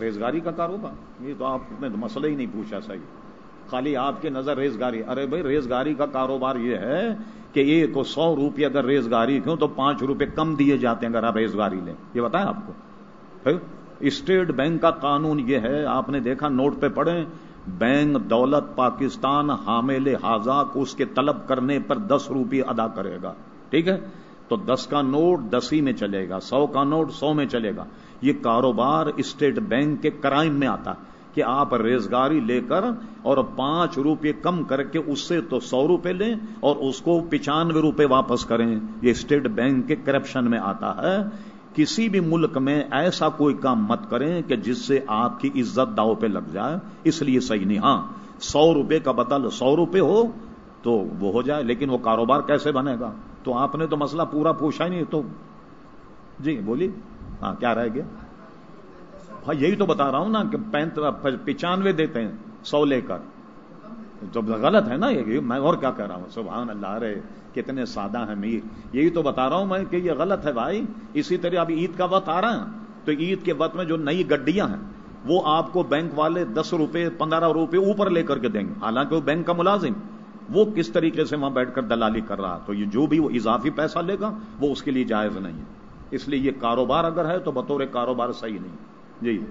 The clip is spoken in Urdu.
ریزگاری کا کاروبار یہ تو آپ نے مسئلہ ہی نہیں پوچھا صحیح خالی آپ کے نظر ریزگاری۔ ارے بھائی، ریزگاری کا کاروبار یہ ہے کہ ایک کو سو روپئے اگر ریزگاری کیوں تو پانچ روپے کم دیے جاتے ہیں اگر آپ ریزگاری لیں۔ یہ بتائیں آپ کو؟ اسٹیٹ بینک کا قانون یہ ہے، آپ نے دیکھا نوٹ پہ پڑھیں، بینک دولت پاکستان حامل حاضہ اس کے طلب کرنے پر دس روپئے ادا کرے گا۔ ٹھیک ہے؟ تو دس کا نوٹ دس ہی میں چلے گا، سو کا نوٹ سو میں چلے گا۔ یہ کاروبار اسٹیٹ بینک کے کرائم میں آتا ہے کہ آپ ریزگاری لے کر اور پانچ روپے کم کر کے اس سے تو سو روپے لیں اور اس کو پچانوے روپے واپس کریں۔ یہ اسٹیٹ بینک کے کرپشن میں آتا ہے۔ کسی بھی ملک میں ایسا کوئی کام مت کریں کہ جس سے آپ کی عزت داؤ پہ لگ جائے۔ اس لیے صحیح نہیں ہاں سو روپے کا بدل سو روپے ہو تو وہ ہو جائے، لیکن وہ کاروبار کیسے بنے گا؟ تو آپ نے تو مسئلہ پورا پوچھا ہی نہیں، تو جی بولیے۔ ہاں کیا رہ گیا؟ ہاں یہی تو بتا رہا ہوں نا کہ پینت پچانوے دیتے ہیں، سو لے کر۔ تو غلط ہے نا یہ میں اور کیا کہہ رہا ہوں؟ سبحان اللہ رہے کتنے سادہ ہیں میر۔ یہی تو بتا رہا ہوں میں کہ یہ غلط ہے بھائی۔ اسی طرح اب عید کا وقت آ رہا ہے، تو عید کے وقت میں جو نئی گڈیاں ہیں، وہ آپ کو بینک والے دس روپے، پندرہ روپے اوپر لے کر کے دیں گے۔ حالانکہ وہ بینک کا ملازم۔ وہ کس طریقے سے وہاں بیٹھ کر دلالی کر رہا تو یہ جو بھی وہ اضافی پیسہ لے گا، وہ اس کے لیے جائز نہیں ہے۔ اس لیے یہ کاروبار اگر ہے تو بطور کاروبار صحیح نہیں جی۔